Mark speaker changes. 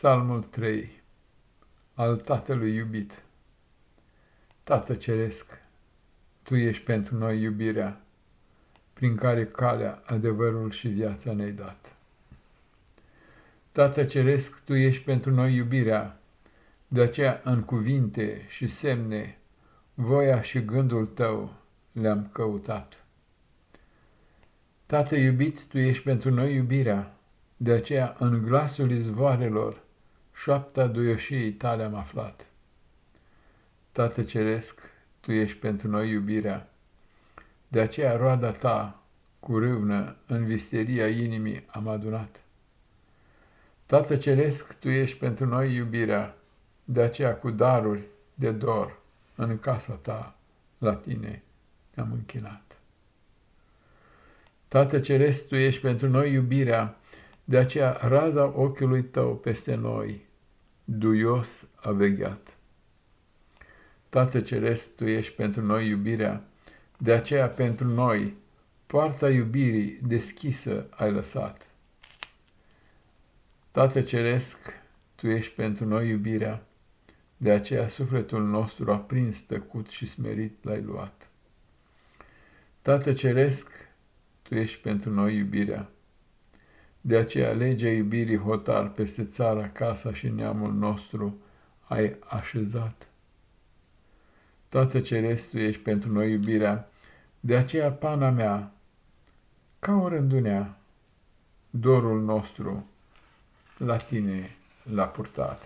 Speaker 1: Psalmul 3 Al Tatălui iubit Tată Ceresc, Tu ești pentru noi iubirea, prin care calea, adevărul și viața ne-ai dat. Tată Ceresc, Tu ești pentru noi iubirea, de aceea în cuvinte și semne, voia și gândul Tău le-am căutat. Tată iubit, Tu ești pentru noi iubirea, de aceea în glasul izvoarelor șoapta duioșiei tale am aflat. Tată Ceresc, Tu ești pentru noi iubirea, de aceea roada Ta cu râvnă în visteria inimii am adunat. Tată Ceresc, Tu ești pentru noi iubirea, de aceea cu daruri de dor în casa Ta la Tine ne-am închinat. Tată Ceresc, Tu ești pentru noi iubirea, de aceea raza ochiului tău peste noi, duios a vegheat. Tată Ceresc, Tu ești pentru noi iubirea, de aceea pentru noi poarta iubirii deschisă ai lăsat. Tată Ceresc, Tu ești pentru noi iubirea, de aceea sufletul nostru aprins, tăcut și smerit l-ai luat. Tată Ceresc, Tu ești pentru noi iubirea, de aceea legea iubirii hotar peste țara, casa și neamul nostru ai așezat. Tată Ceresc, Tu ești pentru noi iubirea, de aceea pana mea, ca o rândunea, dorul nostru la Tine l-a purtat.